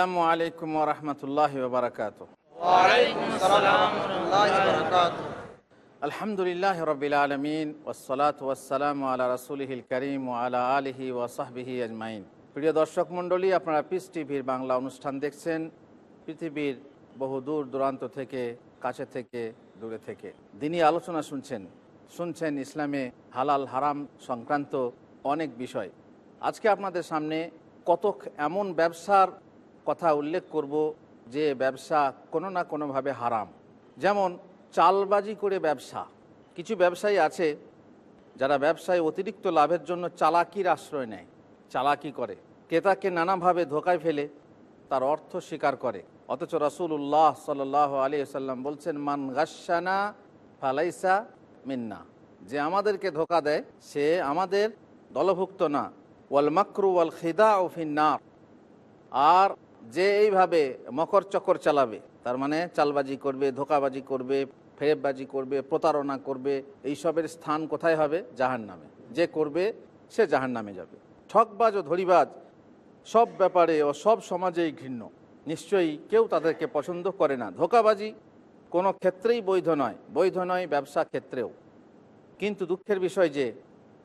আসসালামু আলাইকুম ওরহমতুল্লাহ বারকাত আলহামদুলিল্লাহ রবিল আলমিন ওসলাত ওয়াসালাম আলা রসুলহিল করিম আলা আলহি ওয়াসাহবিহি আজমাইন। প্রিয় দর্শক মণ্ডলী আপনারা পিস টিভির বাংলা অনুষ্ঠান দেখছেন পৃথিবীর বহু দূর দূরান্ত থেকে কাছে থেকে দূরে থেকে। দিনই আলোচনা শুনছেন। শুনছেন ইসলামে হালাল হারাম সংক্রান্ত অনেক বিষয়। আজকে আপনাদের সামনে কতক এমন ব্যবসার কথা উল্লেখ করব যে ব্যবসা কোনো না কোনোভাবে হারাম। যেমন চালবাজি করে ব্যবসা। কিছু ব্যবসায়ী আছে যারা ব্যবসায় অতিরিক্ত লাভের জন্য চালাকির আশ্রয় নেয়, চালাকি করে। ক্রেতাকে নানাভাবে ধোকায় ফেলে তার অর্থ স্বীকার করে। অথচ রসুল্লাহ সাল আলী সাল্লাম বলছেন, মান গাসানা ফালাইসা মিন্না। যে আমাদেরকে ধোকা দেয়, সে আমাদের দলভুক্ত না। ওয়াল মাকরু ওয়াল খিদা ও ফিন্নার আর যে এইভাবে মকর চকর চালাবে, তার মানে চালবাজি করবে, ধোকাবাজি করবে, ফেরেববাজি করবে, প্রতারণা করবে, এইসবের স্থান কোথায় হবে? জাহান নামে যে করবে, সে জাহান নামে যাবে। ঠকবাজ ও ধরিবাজ সব ব্যাপারে ও সব সমাজেই ঘৃণ্য। নিশ্চয়ই কেউ তাদেরকে পছন্দ করে না। ধোকাবাজি কোনো ক্ষেত্রেই বৈধ নয়। বৈধ নয় ব্যবসা ক্ষেত্রেও। কিন্তু দুঃখের বিষয় যে,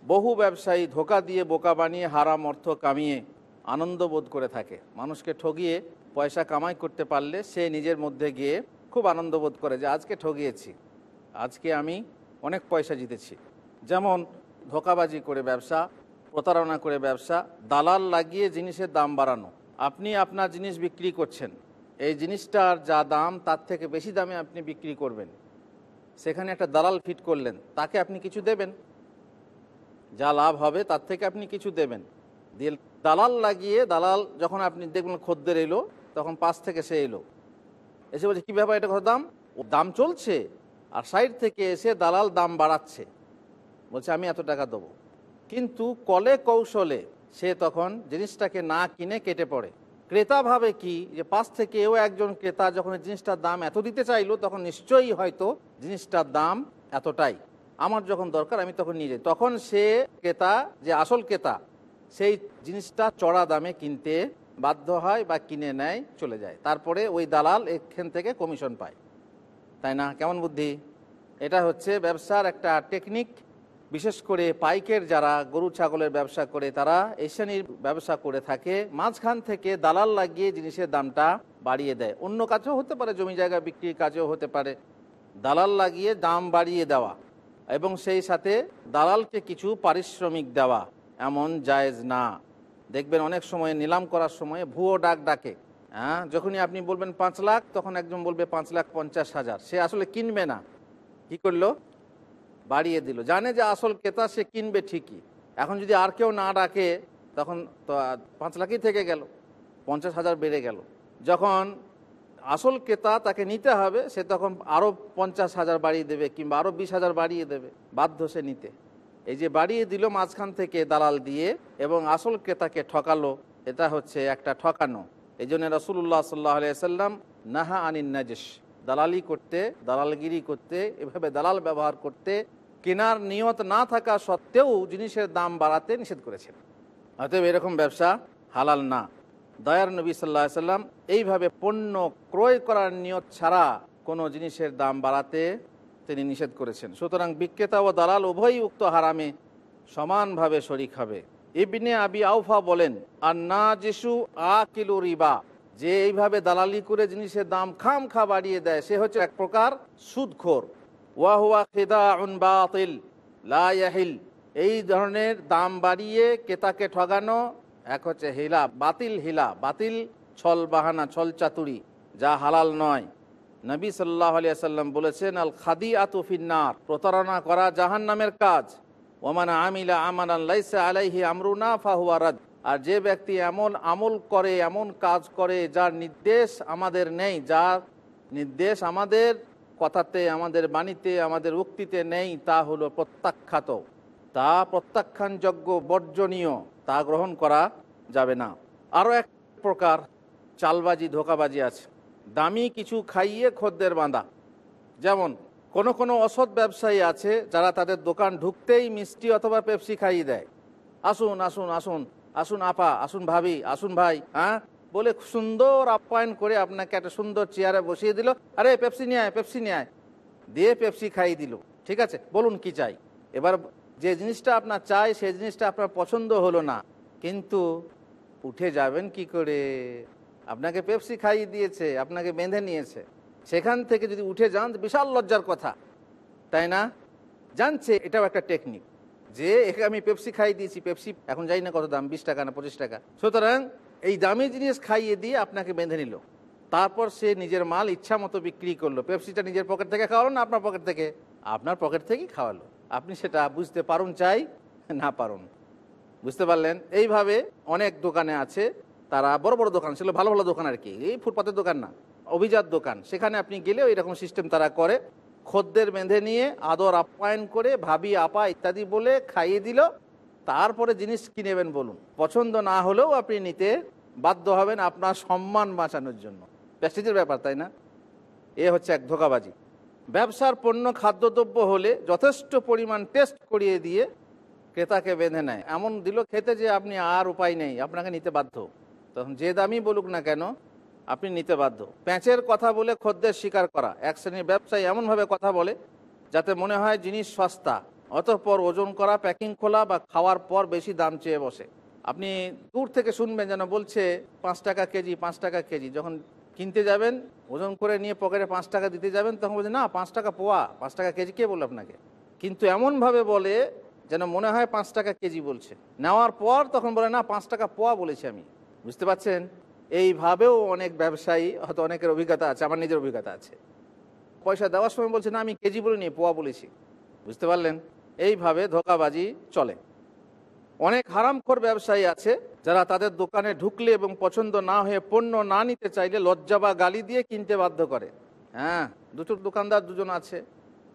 বহু ব্যবসায়ী ধোকা দিয়ে বোকা বানিয়ে হারাম অর্থ কামিয়ে আনন্দ বোধ করে থাকে। মানুষকে ঠগিয়ে পয়সা কামাই করতে পারলে সে নিজের মধ্যে গিয়ে খুব আনন্দ বোধ করে যে, আজকে ঠগিয়েছি। আজকে আমি অনেক পয়সা জিতেছি। যেমন ধোকাবাজি করে ব্যবসা, প্রতারণা করে ব্যবসা, দালাল লাগিয়ে জিনিসের দাম বাড়ানো। আপনি আপনার জিনিস বিক্রি করছেন। এই জিনিসটার যা দাম, তার থেকে বেশি দামে আপনি বিক্রি করবেন। সেখানে একটা দালাল ফিট করলেন, তাকে আপনি কিছু দেবেন। যা লাভ হবে, তার থেকে আপনি কিছু দেবেন। দিয়ে দালাল লাগিয়ে, দালাল যখন আপনি দেখবেন খদ্দের এলো, তখন পাশ থেকে সে এলো। এসে বলছে, কী ব্যাপার এটা? কত দাম? ও, দাম চলছে, আর সাইড থেকে এসে দালাল দাম বাড়াচ্ছে। বলছে, আমি এত টাকা দেবো। কিন্তু কলে কৌশলে সে তখন জিনিসটাকে না কিনে কেটে পড়ে। ক্রেতা ভাবে কি? যে পাশ থেকে এও একজন ক্রেতা যখন জিনিসটার দাম এত দিতে চাইলো, তখন নিশ্চয়ই হয়তো জিনিসটার দাম এতটাই। আমার যখন দরকার, আমি তখন নিয়ে যাই। তখন সে ক্রেতা, যে আসল ক্রেতা সেই জিনিসটা চড়া দামে কিনতে বাধ্য হয় বা কিনে নেয়, চলে যায়। তারপরে ওই দালাল এখান থেকে কমিশন পায়। তাই না? কেমন বুদ্ধি? এটা হচ্ছে ব্যবসার একটা টেকনিক। বিশেষ করে পাইকের যারা গরু ছাগলের ব্যবসা করে, তারা এই শ্রেণির ব্যবসা করে থাকে। মাঝখান থেকে দালাল লাগিয়ে জিনিসের দামটা বাড়িয়ে দেয়। অন্য কাজেও হতে পারে, জমি জায়গা বিক্রির কাজেও হতে পারে। দালাল লাগিয়ে দাম বাড়িয়ে দেওয়া এবং সেই সাথে দালালকে কিছু পারিশ্রমিক দেওয়া। এমন জায়েজ না। দেখবেন অনেক সময় নিলাম করার সময় ভুয়ো ডাক ডাকে। হ্যাঁ যখনই আপনি বলবেন পাঁচ লাখ, তখন একজন বলবে পাঁচ লাখ পঞ্চাশ হাজার। সে আসলে কিনবে না। কি করল? বাড়িয়ে দিল। জানে যে আসল ক্রেতা সে কিনবে ঠিকই। এখন যদি আর কেউ না ডাকে, তখন তো পাঁচ লাখই থেকে গেল। পঞ্চাশ হাজার বেড়ে গেল। যখন আসল ক্রেতা তাকে নিতে হবে, সে তখন আরও পঞ্চাশ হাজার বাড়িয়ে দেবে কিংবা আরও বিশ হাজার বাড়িয়ে দেবে। বাধ্য সে নিতে। এই যে বাড়িয়ে দিল মাঝখান থেকে দালাল দিয়ে এবং আসল ক্রেতাকে ঠকালো, এটা হচ্ছে একটা ঠকানো। এই জন্য রসুল্লাহ সাল্লাহ সাল্লাম নাহা আনিন নাজেশ। দালালি করতে, দালালগিরি করতে, এভাবে দালাল ব্যবহার করতে কেনার নিয়ত না থাকা সত্ত্বেও জিনিসের দাম বাড়াতে নিষেধ করেছেন। অতএব এরকম ব্যবসা হালাল না। দয়ার নবী সাল্লাহ সাল্লাম এইভাবে পণ্য ক্রয় করার নিয়ত ছাড়া কোনো জিনিসের দাম বাড়াতে তিনি নিষেধ করেছেন। সুতরাং বিক্রেতা ও দালাল উভয়ই উক্ত হারামে সমানভাবে শরিক হবে। ইবনে আবি আউফা বলেন আর না যিশু আ কিলো রিবা। যে এইভাবে দালালি করে জিনিসের দাম খাম খা বাড়িয়ে দেয়, সে হচ্ছে এক প্রকার সুদখোর। ওয়াহুয়া খেদা বাতিল, লা ইয়াহিল। এই ধরনের দাম বাড়িয়ে ক্রেতাকে ঠগানো এক হচ্ছে হিলা বাতিল হিলা বাতিল ছল বাহানা ছল চাতুরি যা হালাল নয়। নবী সাল্লাহ আলিয়া সাল্লাম বলেছেন, আল খাদি আতুফিন্নার প্রতারণা করা জাহান নামের কাজ। ওমান আমিলা আমান আল্লাইসা আলাইহি আমরুনা ফাহুয়ারাদ আর যে ব্যক্তি এমন আমল করে, এমন কাজ করে, যার নির্দেশ আমাদের নেই, যার নির্দেশ আমাদের কথাতে, আমাদের বাণীতে, আমাদের উক্তিতে নেই, তা হলো প্রত্যাখ্যাত। তা প্রত্যাখ্যানযোগ্য, বর্জনীয়, তা গ্রহণ করা যাবে না। আরও এক প্রকার চালবাজি, ধোকাবাজি আছে। দামি কিছু খাইয়ে খদ্দের বাঁধা যেমন, কোন কোন অসৎ ব্যবসায়ী আছে যারা তাদের দোকান ঢুকতেই মিষ্টি অথবা পেপসি খাইয়ে দেয়। আসুন আসুন আসুন আসুন আপা, আসুন ভাবি, আসুন ভাই হ্যাঁ? বলে সুন্দর আপ্যায়ন করে আপনাকে একটা সুন্দর চেয়ারে বসিয়ে দিল। আরে, পেপসি নিয়ে আয়, পেপসি নিয়ে আয়। দিয়ে পেপসি খাইয়ে দিল। ঠিক আছে, বলুন কি চাই? এবার যে জিনিসটা আপনার চাই, সেই জিনিসটা আপনার পছন্দ হলো না। কিন্তু উঠে যাবেন কি করে? আপনাকে পেপসি খাইয়ে দিয়েছে, আপনাকে বেঁধে নিয়েছে। সেখান থেকে যদি উঠে যান বিশাল লজ্জার কথা। তাই না? জানছে এটাও একটা টেকনিক যে, একে আমি পেপসি খাইয়ে দিয়েছি, পেপসি এখন জানি না কত দাম, বিশ টাকা না পঁচিশ টাকা। সুতরাং, এই দামি জিনিস খাইয়ে দিয়ে আপনাকে বেঁধে নিল। তারপর সে নিজের মাল ইচ্ছা মতো বিক্রি করল। পেপসিটা নিজের পকেট থেকে খাওয়ালো না আপনার পকেট থেকে? আপনার পকেট থেকেই খাওয়ালো। আপনি সেটা বুঝতে পারুন চাই, না পারুন। বুঝতে পারলেন? এইভাবে অনেক দোকানে আছে। তারা বড় বড় দোকান ছিল, ভালো ভালো দোকান আর কি। এই ফুটপাতের দোকান না, অভিজাত দোকান। সেখানে আপনি গেলেও এরকম সিস্টেম তারা করে। খদ্দের বেঁধে নিয়ে আদর আপ্যায়ন করে, ভাবি, আপা ইত্যাদি বলে খাইয়ে দিল। তারপরে জিনিস কি নেবেন বলুন। পছন্দ না হলেও আপনি নিতে বাধ্য হবেন আপনার সম্মান বাঁচানোর জন্য। প্যাস্টিজের ব্যাপার, তাই না? এ হচ্ছে এক ধোকাবাজি। ব্যবসার পণ্য, খাদ্যদ্রব্য হলে যথেষ্ট পরিমাণ টেস্ট করিয়ে দিয়ে ক্রেতাকে বেঁধে নেয়। এমন দিল খেতে যে আপনি আর উপায় নেই, আপনাকে নিতে বাধ্য। তখন যে দামই বলুক না কেন, আপনি নিতে বাধ্য। প্যাঁচের কথা বলে খদ্দের স্বীকার করা। এক শ্রেণির ব্যবসায়ী এমনভাবে কথা বলে, যাতে মনে হয় জিনিস সস্তা, অতঃপর ওজন করা, প্যাকিং খোলা বা খাওয়ার পর বেশি দাম চেয়ে বসে। আপনি দূর থেকে শুনবেন যেন বলছে, পাঁচ টাকা কেজি, পাঁচ টাকা কেজি। যখন কিনতে যাবেন, ওজন করে নিয়ে পকেটে পাঁচ টাকা দিতে যাবেন, তখন বলছে, না, পাঁচ টাকা পোয়া, পাঁচ টাকা কেজি, কে বলল আপনাকে? কিন্তু এমনভাবে বলে, যেন মনে হয় পাঁচ টাকা কেজি বলছে। নেওয়ার পর তখন বলে, না, পাঁচ টাকা পোয়া বলেছি আমি। বুঝতে পারছেন? এইভাবেও অনেক ব্যবসায়ী, হয়তো অনেকের অভিজ্ঞতা আছে, আমার নিজের অভিজ্ঞতা আছে। পয়সা দেওয়ার সময় বলছে, না, আমি কেজি বলিনি পোয়া বলেছি। বুঝতে পারলেন? এইভাবে ধোকাবাজি চলে। অনেক হারামখোর ব্যবসায়ী আছে, যারা তাদের দোকানে ঢুকলে এবং পছন্দ না হয়ে পণ্য না নিতে চাইলে লজ্জা বা গালি দিয়ে কিনতে বাধ্য করে। হ্যাঁ দুটো দোকানদার দুজন আছে।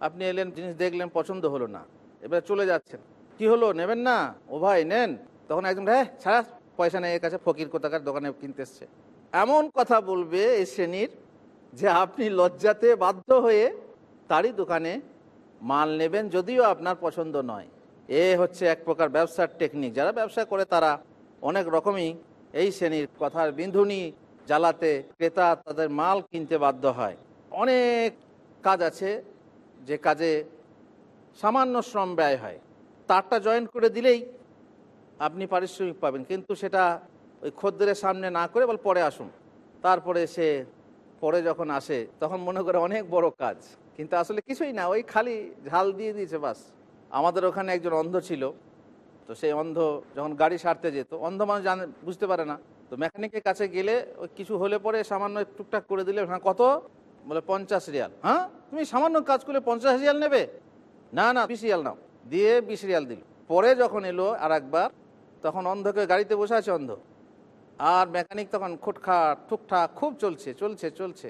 আপনি এলেন, জিনিস দেখলেন, পছন্দ হলো না। এবার চলে যাচ্ছেন। কি হলো? নেবেন না? ও ভাই, নেন। তখন একজন হ্যাঁ ছাড়া পয়সা নেই, এর কাছে ফকির কোথাকার দোকানে কিনতে এসছে। এমন কথা বলবে এই শ্রেণির যে আপনি লজ্জাতে বাধ্য হয়ে তারই দোকানে মাল নেবেন যদিও আপনার পছন্দ নয়। এ হচ্ছে এক প্রকার ব্যবসার টেকনিক যারা ব্যবসা করে তারা অনেক রকমই এই শ্রেণির কথার বিন্ধুনি জ্বালাতে ক্রেতা তাদের মাল কিনতে বাধ্য হয়। অনেক কাজ আছে যে কাজে সামান্য শ্রম ব্যয় হয়। তারটা জয়েন করে দিলেই আপনি পারিশ্রমিক পাবেন, কিন্তু সেটা ওই খদ্দের সামনে না করে বল পরে আসুন। তারপরে সে, পরে যখন আসে, তখন মনে করে অনেক বড় কাজ। কিন্তু আসলে কিছুই না, ওই খালি ঝাল দিয়ে দিয়েছে বাস। আমাদের ওখানে একজন অন্ধ ছিল, তো সেই অন্ধ যখন গাড়ি সারতে যেত, অন্ধ মানুষ জানে, বুঝতে পারে না। তো মেকানিকের কাছে গেলে ওই কিছু হলে পরে সামান্য টুকটাক করে দিলে হ্যাঁ কত? বলে পঞ্চাশ রিয়াল। হ্যাঁ? তুমি সামান্য কাজ করলে পঞ্চাশ রিয়াল নেবে? না না, বিশ রিয়াল নাও। দিয়ে বিশ রিয়াল দিল। পরে যখন এলো আর একবার তখন অন্ধকে গাড়িতে বসে আছে অন্ধ। আর মেকানিক তখন খুটখাট ঠুকঠাক খুব চলছে চলছে চলছে।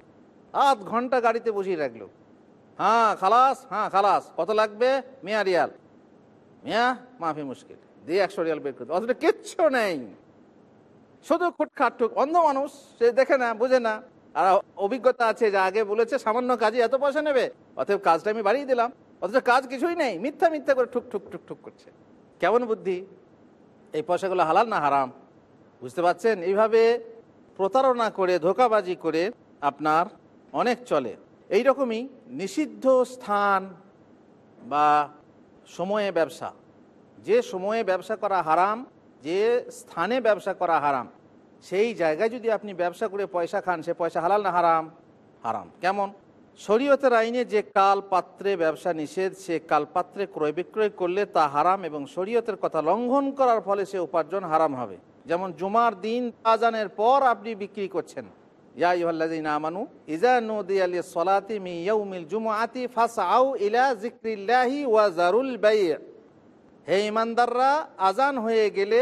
আধ ঘণ্টা গাড়িতে বসিয়ে রাখল। হ্যাঁ খালাস হ্যাঁ খালাস, কত লাগবে? মিয়া রিয়াল। মিয়া, মাফি মুশকিল। দিয়ে একশো রিয়াল বের করতে অথচ কিচ্ছু নেই। শুধু খুটখাট ঠুক অন্ধ মানুষ, সে দেখে না, বুঝে না। আর অভিজ্ঞতা আছে যে আগে বলেছে, সামান্য কাজে এত পয়সা নেবে। অতএব কাজটা আমি বাড়িয়ে দিলাম। অথচ কাজ কিছুই নেই, মিথ্যা মিথ্যা করে ঠুক ঠুক ঠুক ঠুক করছে। কেমন বুদ্ধি? এই পয়সাগুলো হালাল না হারাম? বুঝতে পারছেন? এইভাবে প্রতারণা করে, ধোকাবাজি করে আপনার অনেক চলে। এই রকমই নিষিদ্ধ স্থান বা সময়ে ব্যবসা। যে সময়ে ব্যবসা করা হারাম, যে স্থানে ব্যবসা করা হারাম, সেই জায়গায় যদি আপনি ব্যবসা করে পয়সা খান, সে পয়সা হালাল না হারাম? হারাম। কেমন? শরীয়তের আইনে যে কাল পাত্রে ব্যবসা নিষেধ, সে কাল পাত্রে ক্রয় বিক্রয় করলে তা হারাম এবং শরীয়তের কথা লঙ্ঘন করার ফলে সে উপার্জন হারাম হবে। যেমন জুমার দিন আজানের পর আপনি বিক্রি করছেন। ইয়া ইহল্লাদিন আমানু ইজা নদী আলী সলাতি মি ইয়ৌমিল জুমআতি ফাসআউ ইলা জিক্রিল্লাহি ওয়া জারুল বাই' হে ইমানদাররা, আজান হয়ে গেলে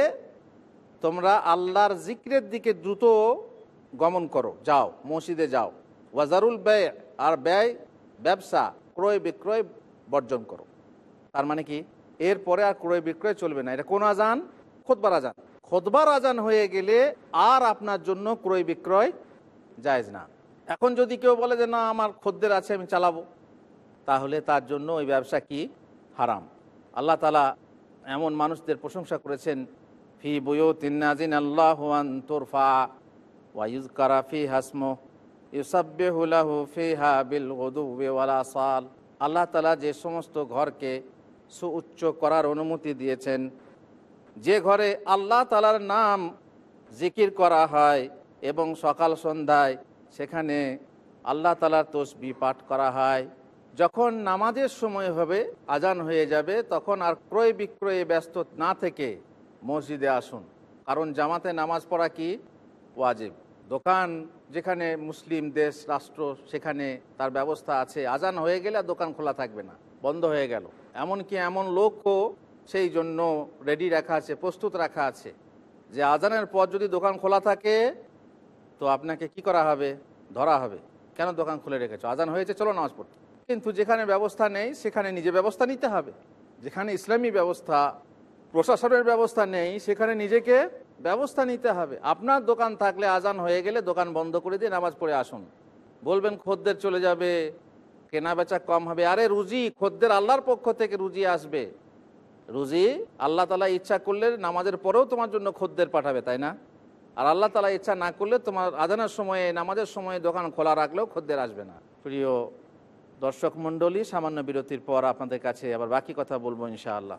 তোমরা আল্লাহর জিক্রের দিকে দ্রুত গমন করো। যাও, মসজিদে যাও। ওয়াজারুল ব্যয় আর ব্যয়, ব্যবসা, ক্রয় বিক্রয় বর্জন করো। তার মানে কি? এরপরে আর ক্রয় বিক্রয় চলবে না। এটা কোন আজান? খোদবার আজান। খোদবার আজান হয়ে গেলে আর আপনার জন্য ক্রয় বিক্রয় জায়জ না। এখন যদি কেউ বলে যে, না, আমার খদ্দের আছে, আমি চালাবো। তাহলে তার জন্য ওই ব্যবসা কি? হারাম। আল্লাহ তালা এমন মানুষদের প্রশংসা করেছেন, ফি বইও তিন্নাজিন আল্লাহ তোরফা ওয়াইজ কারাফি হাসমো বিল সাল আল্লাহ তালা যে সমস্ত ঘরকে সুউচ্চ করার অনুমতি দিয়েছেন, যে ঘরে আল্লাহ তালার নাম জিকির করা হয় এবং সকাল সন্ধ্যায় সেখানে আল্লাহ তালার তসবি পাঠ করা হয়। যখন নামাজের সময় হবে, আজান হয়ে যাবে, তখন আর ক্রয় বিক্রয়ে ব্যস্ত না থেকে মসজিদে আসুন। কারণ জামাতে নামাজ পড়া কি? ওয়াজিব। দোকান যেখানে মুসলিম দেশ, রাষ্ট্র, সেখানে তার ব্যবস্থা আছে। আজান হয়ে গেলে দোকান খোলা থাকবে না, বন্ধ হয়ে গেল। এমনকি এমন লোকও সেই জন্য রেডি রাখা আছে, প্রস্তুত রাখা আছে যে আজানের পর যদি দোকান খোলা থাকে, তো আপনাকে কি করা হবে? ধরা হবে। কেন দোকান খুলে রেখেছো? আজান হয়েছে, চলো নামাজ পড়তে। কিন্তু যেখানে ব্যবস্থা নেই, সেখানে নিজে ব্যবস্থা নিতে হবে। যেখানে ইসলামী ব্যবস্থা, প্রশাসনের ব্যবস্থা নেই, সেখানে নিজেকে ব্যবস্থা নিতে হবে। আপনার দোকান থাকলে আজান হয়ে গেলে দোকান বন্ধ করে দিয়ে নামাজ পড়ে আসুন। বলবেন খদ্দের চলে যাবে, কেনা বেচা কম হবে। আরে রুজি, খদ্দের আল্লাহর পক্ষ থেকে রুজি আসবে। রুজি, আল্লাহ তালা ইচ্ছা করলে নামাজের পরেও তোমার জন্য খদ্দের পাঠাবে, তাই না? আর আল্লাহ তালা ইচ্ছা না করলে তোমার আজানের সময়ে, নামাজের সময়ে দোকান খোলা রাখলেও খদ্দের আসবে না। প্রিয় দর্শক মণ্ডলী, সামান্য বিরতির পর আপনাদের কাছে আবার বাকি কথা বলব ইনশাআল্লাহ।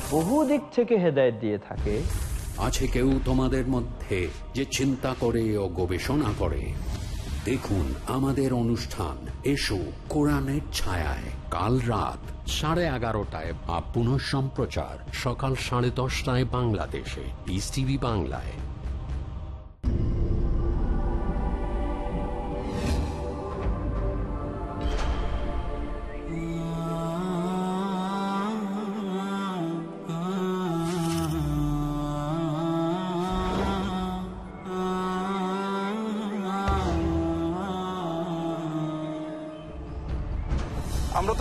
বহু দিক থেকে হেদায়ত দিয়ে থাকে। আছে কেউ তোমাদের মধ্যে যে চিন্তা করে ও গবেষণা করে? দেখুন আমাদের অনুষ্ঠান। এসো কোরআনের ছায়ায়। কাল রাত সাড়ে এগারোটায় বা পুনঃ সম্প্রচার সকাল সাড়ে দশটায় বাংলাদেশে। বিস টিভি বাংলায়।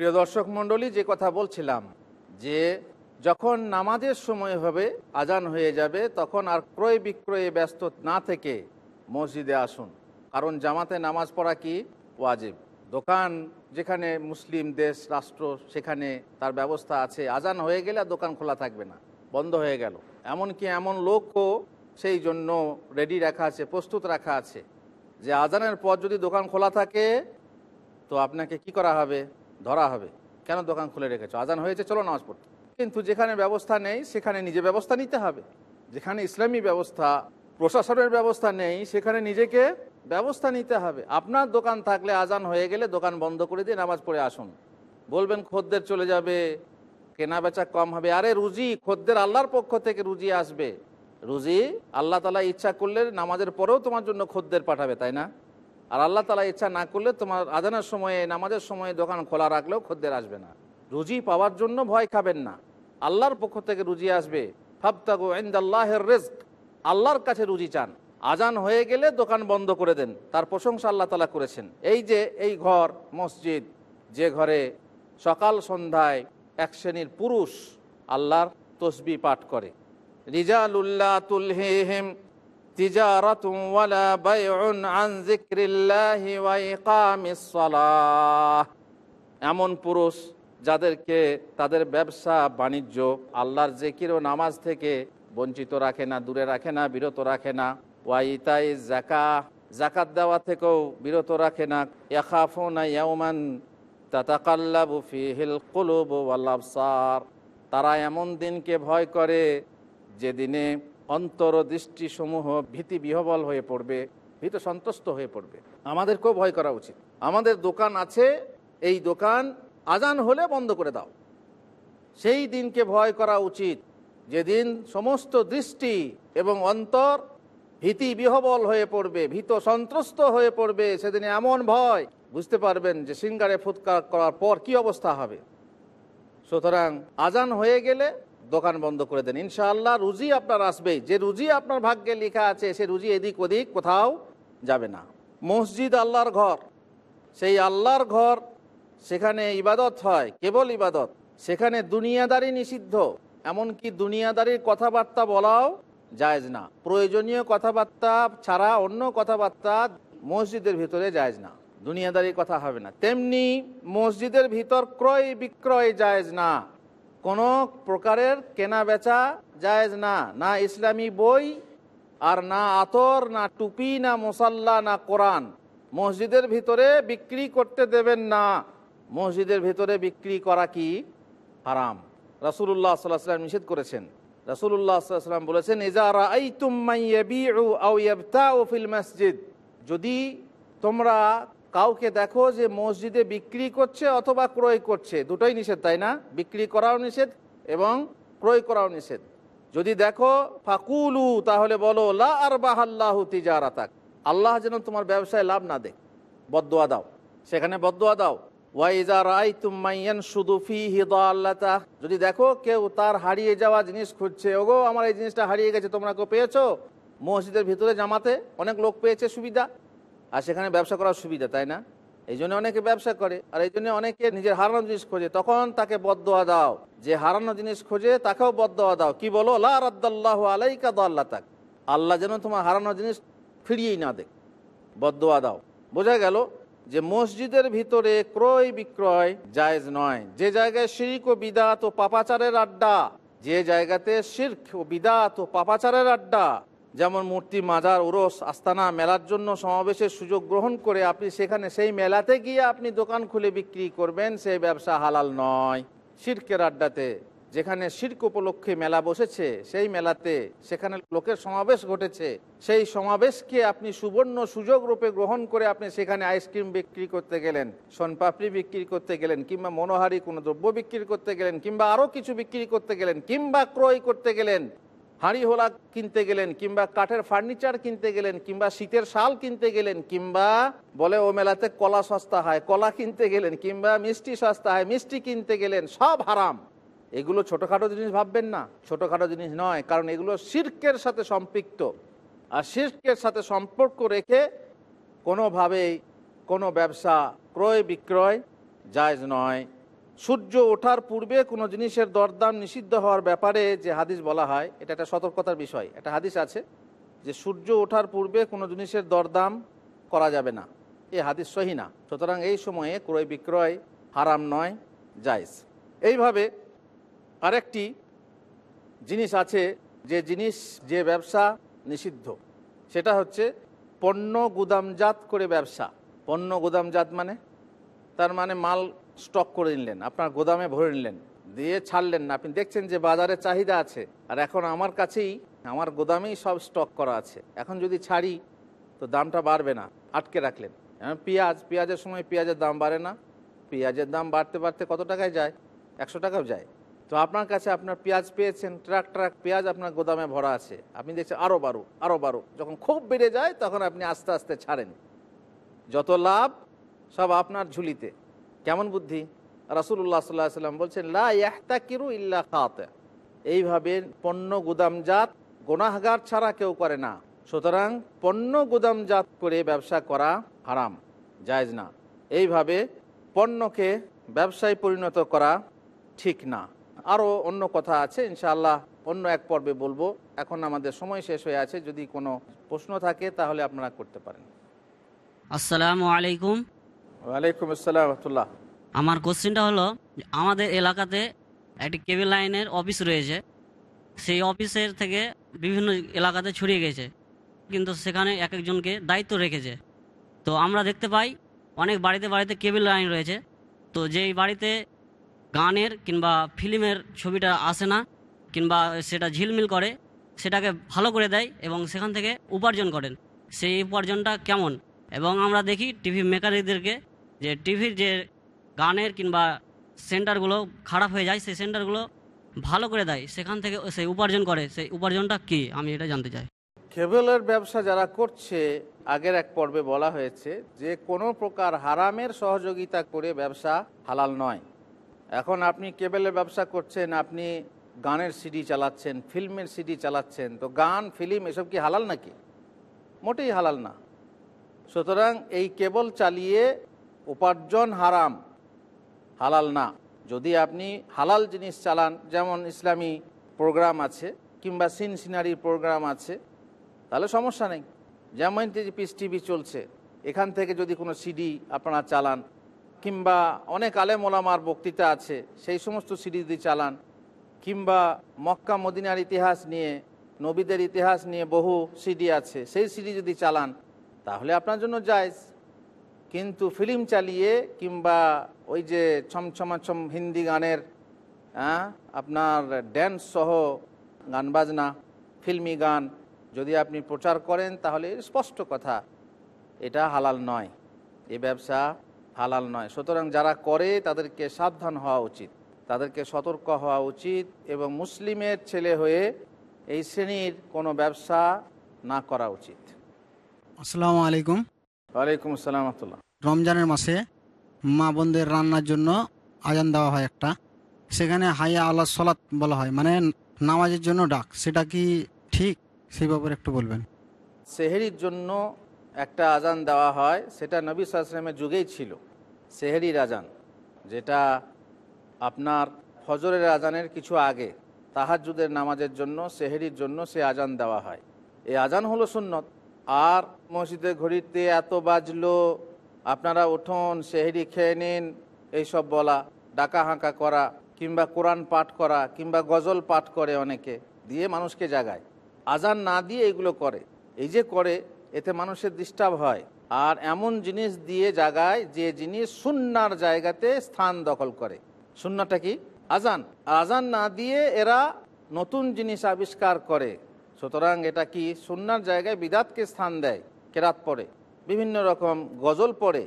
প্রিয় দর্শক মণ্ডলী, যে কথা বলছিলাম যে যখন নামাজের সময় হবে, আজান হয়ে যাবে, তখন আর ক্রয় বিক্রয়ে ব্যস্ত না থেকে মসজিদে আসুন। কারণ জামাতে নামাজ পড়া কি? ওয়াজিব। দোকান যেখানে মুসলিম দেশ, রাষ্ট্র, সেখানে তার ব্যবস্থা আছে। আজান হয়ে গেলে দোকান খোলা থাকবে না। বন্ধ হয়ে গেল। এমনকি এমন লোকও সেই জন্য রেডি রাখা আছে, প্রস্তুত রাখা আছে। যে আজানের পর যদি দোকান খোলা থাকে, তো আপনাকে কি করা হবে? ধরা হবে। কেন দোকান খুলে রেখেছো? আজান হয়েছে, চলো নামাজ পড়তে। কিন্তু যেখানে ব্যবস্থা নেই, সেখানে নিজে ব্যবস্থা নিতে হবে। যেখানে ইসলামী ব্যবস্থা, প্রশাসনের ব্যবস্থা নেই, সেখানে নিজেকে ব্যবস্থা নিতে হবে। আপনার দোকান থাকলে আজান হয়ে গেলে দোকান বন্ধ করে দিয়ে নামাজ পড়ে আসুন। বলবেন, খদ্দের চলে যাবে কেনা বেচা কম হবে। আরে রুজি, খদ্দের আল্লাহর পক্ষ থেকে রুজি আসবে। রুজি আল্লাহ তালা ইচ্ছা করলে নামাজের পরেও তোমার জন্য খদ্দের পাঠাবে, তাই না? আর আল্লাহ তালা ইচ্ছা না করলে তোমার আজানের সময়ে, নামাজের সময়ে দোকান খোলা রাখলেও খদ্দের আসবে না। রুজি পাওয়ার জন্য ভয় খাবেন না। আল্লাহর পক্ষ থেকে রুজি আসবে। ফাবতাগু ইন্দাল্লাহের রেজক। আল্লাহর কাছে রুজি চান। আজান হয়ে গেলে দোকান বন্ধ করে দেন। তার প্রশংসা আল্লাহ তালা করেছেন। এই যে এই ঘর, মসজিদ, যে ঘরে সকাল সন্ধ্যায় এক শ্রেণির পুরুষ আল্লাহর তসবি পাঠ করে। রিজালুল্লাহ তুলহিহিম تجارة ولا بيع عن ذكر الله وإقام الصلاة এমন পুরুষ যাদেরকে তাদের ব্যবসা বাণিজ্য আল্লাহর জেকির ও নামাজ থেকে বঞ্চিত রাখে না দূরে রাখে না বিরত রাখে না ওয়াইতাই জাকা জাকাত দেওয়া থেকেও বিরত রাখে না ইয়াখাফুনা ইয়াউমান তাতাকাল্লাবু ফিহিল কুলুব ওয়াল আবসার তারা এমন দিনকে ভয় করে যেদিনে অন্তরদৃষ্টি সমূহ ভীতি বিহবল হয়ে পড়বে, ভীত সন্তুষ্ট হয়ে পড়বে। আমাদেরকেও ভয় করা উচিত। আমাদের দোকান আছে, এই দোকান আজান হলে বন্ধ করে দাও। সেই দিনকে ভয় করা উচিত। যেদিন সমস্ত দৃষ্টি এবং অন্তর ভীতি বিহবল হয়ে পড়বে, ভীত সন্ত্রস্ত হয়ে পড়বে, সেদিন এমন ভয়, বুঝতে পারবেন যে সিঙ্গারে ফুৎকার করার পর কি অবস্থা হবে। সুতরাং আজান হয়ে গেলে দোকান বন্ধ করে দেন। ইনশাআল্লাহ রুজি আপনার আসবেই। যে রুজি আপনার ভাগ্যে লেখা আছে, সে রুজি এদিক ওদিক কোথাও যাবে না। মসজিদ আল্লাহর ঘর। সেই আল্লাহর ঘর সেখানে ইবাদত হয়, কেবল ইবাদত। সেখানে দুনিয়াদারি নিষিদ্ধ। এমনকি দুনিয়াদারির কথাবার্তা বলাও জায়েজ না। প্রয়োজনীয় কথাবার্তা ছাড়া অন্য কথাবার্তা মসজিদের ভিতরে জায়েজ না। দুনিয়াদারির কথা হবে না। তেমনি মসজিদের ভিতর ক্রয় বিক্রয় জায়েজ না। কোনো প্রকারের কেনা বেচা জায়েজ না না ইসলামী বই আর না আতর, না টুপি, না মোসাল্লা, না কোরআন। মসজিদের ভিতরে বিক্রি করতে দেবেন না। মসজিদের ভিতরে বিক্রি করা কি? হারাম। রাসুল্লাহ সাল্লাহ সাল্লাম নিষেধ করেছেন। রাসুল্লাহ সাল্লাম বলেছেন ইজারা আই ফিল মসজিদ। যদি তোমরা কাউকে দেখো যে মসজিদে বিক্রি করছে অথবা ক্রয় করছে, দুটোই নিষেধ, তাই না? বিক্রি করাও নিষেধ এবং ক্রয় করাও নিষেধ। যদি দেখো, ফাকুলু, তাহলে বলো, লা আর আল্লাহ যেন তোমার ব্যবসায় লাভ না দেয়। বদোয়া দাও। সেখানে বদোয়া দাও। যদি দেখো কেউ তার হারিয়ে যাওয়া জিনিস খুঁজছে, ওগো, আমার এই জিনিসটা হারিয়ে গেছে, তোমরা কেউ পেয়েছ? মসজিদের ভিতরে জামাতে অনেক লোক পেয়েছে সুবিধা। আর সেখানে ব্যবসা করার সুবিধা, তাই না? এই জন্য অনেকে ব্যবসা করে, আর এই জন্য অনেকে নিজের হারানো জিনিস খোঁজে। তখন তাকে বদোয়া দাও। যে হারানো জিনিস খোঁজে, তাকেও বদোয়া দাও। কি বলো? লা রাদ্দাল্লাহ আলাইকা দাল্লা তাক আল্লাহ যেন তোমার হারানো জিনিস ফিরিয়েই না দেখ বদোয়া দাও। বোঝা গেল যে মসজিদের ভিতরে ক্রয় বিক্রয় জায়েজ নয়। যে জায়গায় শিরিক ও বিদাত ও পাপাচারের আড্ডা, যে জায়গাতে শির্ক ও বিদাত ও পাপাচারের আড্ডা যেমন মূর্তি মাজার, ওরস, আস্তানা মেলার জন্য সমাবেশের সুযোগ গ্রহণ করে আপনি সেখানে সেই মেলাতে গিয়ে আপনি দোকান খুলে বিক্রি করবেন সেই ব্যবসা হালাল নয়। শির্কের আড্ডাতে যেখানে শির্ক উপলক্ষে মেলা বসেছে, সেই মেলাতে সেখানে লোকের সমাবেশ ঘটেছে। সেই সমাবেশকে আপনি সুবর্ণ সুযোগ রূপে গ্রহণ করে আপনি সেখানে আইসক্রিম বিক্রি করতে গেলেন, সোনপাপড়ি বিক্রি করতে গেলেন, কিংবা মনোহারি কোনো দ্রব্য বিক্রি করতে গেলেন, কিংবা আরও কিছু বিক্রি করতে গেলেন, কিংবা ক্রয় করতে গেলেন। হাঁড়ি হোলা কিনতে গেলেন কিংবা কাঠের ফার্নিচার কিনতে গেলেন কিংবা শীতের শাল কিনতে গেলেন কিংবা বলে ও মেলাতে কলা সস্তা হয়, কলা কিনতে গেলেন কিংবা মিষ্টি সস্তা হয়, মিষ্টি কিনতে গেলেন, সব হারাম। এগুলো ছোটোখাটো জিনিস ভাববেন না, ছোটোখাটো জিনিস নয়, কারণ এগুলো শির্কের সাথে সম্পৃক্ত। আর শির্কের সাথে সম্পর্ক রেখে কোনোভাবেই কোনো ব্যবসা ক্রয় বিক্রয় জায়জ নয়। সূর্য ওঠার পূর্বে কোনো জিনিসের দরদাম নিষিদ্ধ হওয়ার ব্যাপারে যে হাদিস বলা হয়, এটা একটা সতর্কতার বিষয়। একটা হাদিস আছে যে সূর্য ওঠার পূর্বে কোনো জিনিসের দরদাম করা যাবে না। এ হাদিস সহি না। সুতরাং এই সময়ে ক্রয় বিক্রয় হারাম নয়, জায়জ। এইভাবে আরেকটি জিনিস আছে যে জিনিস, যে ব্যবসা নিষিদ্ধ। সেটা হচ্ছে পণ্য গুদামজাত করে ব্যবসা। পণ্য গুদামজাত মানে? তার মানে মাল স্টক করে নিলেন, আপনার গোদামে ভরে নিলেন, দিয়ে ছাড়লেন না। আপনি দেখছেন যে বাজারে চাহিদা আছে, আর এখন আমার কাছেই, আমার গোদামেই সব স্টক করা আছে। এখন যদি ছাড়ি, তো দামটা বাড়বে না, আটকে রাখলেন। পেঁয়াজ, পেঁয়াজের সময় পেঁয়াজের দাম বাড়ে না, পেঁয়াজের দাম বাড়তে বাড়তে কত টাকায় যায়? একশো টাকাও যায়। তো আপনার কাছে আপনার পেঁয়াজ পেয়েছেন, ট্রাক ট্রাক, পেঁয়াজ আপনার গোদামে ভরা আছে। আপনি দেখছেন আরও বাড়ুক আরও বাড়ুক। যখন খুব বেড়ে যায়, তখন আপনি আস্তে আস্তে ছাড়েন। যত লাভ, সব আপনার ঝুলিতে। কেমন বুদ্ধি? রাসুল্লাহ সাল্লাহ সাল্লাম বলছেন, লা ইয়াহতা কিরু ইল্লা খাতে। এইভাবে পণ্য গুদামজাত গোনাহগার ছাড়া কেউ করে না। সুতরাং পণ্য গুদামজাত করে ব্যবসা করা হারাম, জায়জ না। এইভাবে পণ্যকে ব্যবসায় পরিণত করা ঠিক না। আরও অন্য কথা আছে, ইনশাআল্লাহ অন্য এক পর্বে বলব। এখন আমাদের সময় শেষ হয়ে আছে, যদি কোনো প্রশ্ন থাকে তাহলে আপনারা করতে পারেন। আসসালামু আলাইকুম। ওয়ালাইকুম আসসালাম আমার কোশ্চেনটা হলো, আমাদের এলাকাতে একটি কেবল লাইনের অফিস রয়েছে। সেই অফিসের থেকে বিভিন্ন এলাকাতে ছড়িয়ে গেছে। কিন্তু সেখানে এক একজনকে দায়িত্ব রেখেছে। তো আমরা দেখতে পাই, অনেক বাড়িতে বাড়িতে কেবল লাইন রয়েছে। তো যেই বাড়িতে গানের কিংবা ফিল্মের ছবিটা আসে না, কিংবা সেটা ঝিলমিল করে, সেটাকে ভালো করে দেয় এবং সেখান থেকে উপার্জন করেন। সেই উপার্জনটা কেমন? এবং আমরা দেখি টিভি মেকানিকদেরকে যে টিভির যে গানের কিংবা সেন্টারগুলো খারাপ হয়ে যায়, সেই সেন্টারগুলো ভালো করে দেয়, সেখান থেকে সেই উপার্জন করে। সেই উপার্জনটা কি? আমি এটা জানতে চাই। কেবলের ব্যবসা যারা করছে, আগের এক পর্বে বলা হয়েছে যে কোনো প্রকার হারামের সহযোগিতা করে ব্যবসা হালাল নয়। এখন আপনি কেবলের ব্যবসা করছেন, আপনি গানের সিডি চালাচ্ছেন, ফিল্মের সিডি চালাচ্ছেন, তো গান, ফিল্ম এসব কি হালাল নাকি? মোটেই হালাল না। সুতরাং এই কেবল চালিয়ে উপার্জন হারাম, হালাল না। যদি আপনি হালাল জিনিস চালান, যেমন ইসলামী প্রোগ্রাম আছে কিংবা সিন সিনারি প্রোগ্রাম আছে, তাহলে সমস্যা নেই। যেমন যে পিস টিভি চলছে, এখান থেকে যদি কোনো সিডি আপনারা চালান, কিংবা অনেক আলেম ওলামার বক্তৃতা আছে, সেই সমস্ত সিডি যদি চালান, কিংবা মক্কা মদিনার ইতিহাস নিয়ে, নবীদের ইতিহাস নিয়ে বহু সিডি আছে, সেই সিডি যদি চালান, তাহলে আপনার জন্য জায়জ। কিন্তু ফিল্ম চালিয়ে কিংবা ওই যে ছমছমাছম হিন্দি গানের হ্যাঁ আপনার ড্যান্স সহ গান বাজনা, ফিল্মি গান, যদি আপনি প্রচার করেন তাহলে স্পষ্ট কথা, এটা হালাল নয়। এ ব্যবসা হালাল নয়। সুতরাং যারা করে তাদেরকে সাবধান হওয়া উচিত। তাদেরকে সতর্ক হওয়া উচিত এবং মুসলিমের ছেলে হয়ে এই শ্রেণির কোনো ব্যবসা না করা উচিত। আসসালামু আলাইকুম। ওয়ালাইকুম আসসালাম রমজানের মাসে মা বোনদের রান্নার জন্য আজান দেওয়া হয় একটা। সেখানে হাইয়া আল্লাহ সলাত বলা হয় মানে নামাজের জন্য ডাক। সেটা কি ঠিক? সেই ব্যাপারে একটু বলবেন। সেহেরির জন্য একটা আজান দেওয়া হয় সেটা নবী সালামের যুগেই ছিল। সেহেরির আজান যেটা আপনার ফজরের আজানের কিছু আগে তাহাজুদের নামাজের জন্য সেহেরির জন্য সে আজান দেওয়া হয়। এই আজান হলো সুন্নত। আর মসজিদের ঘড়িতে এত বাজলো, আপনারা উঠুন, সেহেরি খেয়ে নিন, এইসব বলা, ডাকা হাঁকা করা, কিংবা কোরআন পাঠ করা, কিংবা গজল পাঠ করে অনেকে, দিয়ে মানুষকে জাগায়। আজান না দিয়ে এগুলো করে। এই যে করে, এতে মানুষের ডিস্টার্ব হয়। আর এমন জিনিস দিয়ে জাগায়, যে জিনিস সুন্নার জায়গাতে স্থান দখল করে। সুন্নাটা কি? আজান। আর আজান না দিয়ে এরা নতুন জিনিস আবিষ্কার করে। সুতরাং এটা কি সুন্নার জায়গায় বিদাতকে স্থান দেয়? কেরাত পড়ে। বিভিন্ন রকম গজল পড়ে।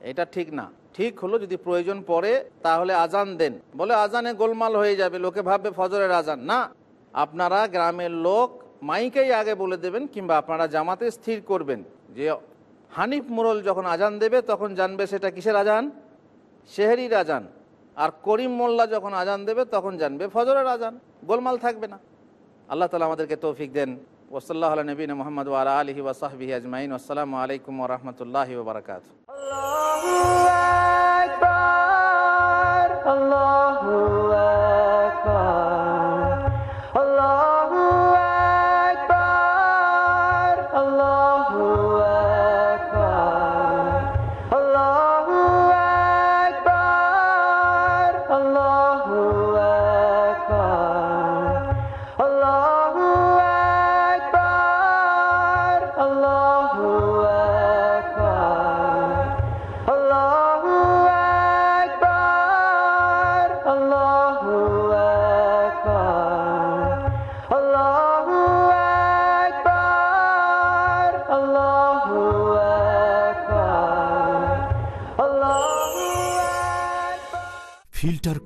এটা ঠিক না। ঠিক হলো যদি প্রয়োজন পড়ে, তাহলে আজান দেন। বলে আজানে গোলমাল হয়ে যাবে, লোকে ভাববে ফজরের আজান। না, আপনারা গ্রামের লোক মাইকেই আগে বলে দেবেন কিংবা আপনারা জামাতে স্থির করবেন। যে হানিফ মুরল যখন আজান দেবে, তখন জানবে সেটা কিসের আজান? শেহরির আজান। আর করিম মোল্লা যখন আজান দেবে, তখন জানবে ফজরের আজান। গোলমাল থাকবে না। আল্লাহ তালা আমাদেরকে তৌফিক দেন। ওসল্লাহ নবীন মোহাম্মদ ওয়ালা আলহি ওসাহবি আজমাইন। আসসালামু আলাইকুম রহমতুল্লাহ বারকাত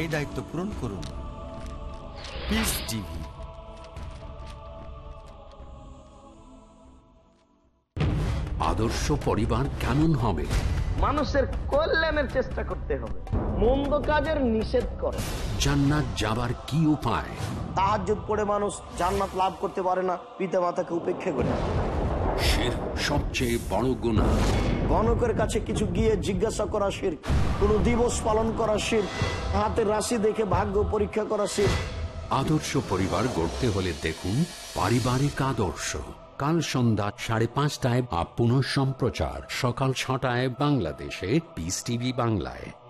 এই দায়িত্ব পূরণ করুন। পিস টিভি আদর্শ পরিবার কেমন হবে? মানুষের কল্যাণের চেষ্টা করতে হবে। মন্দ কাজের নিষেধ করে। জান্নাত যাবার কি উপায়? তাহাজ্জুদ পড়ে মানুষ জান্নাত লাভ করতে পারে না পিতা মাতাকে উপেক্ষা করে। শির সবচেয়ে বড় গুণা। গণকের কাছে কিছু গিয়ে জিজ্ঞাসা করা শির কোন দিবস পালন করা শির হাতের রাশি দেখে ভাগ্য পরীক্ষা করা শির। আদর্শ পরিবার গড়তে হলে দেখুন পারিবারিক আদর্শ। কাল সন্ধ্যা সাড়ে পাঁচটায় আপ পুনঃ সম্প্রচার সকাল ছটায় বাংলাদেশে পিস টিভি বাংলায়।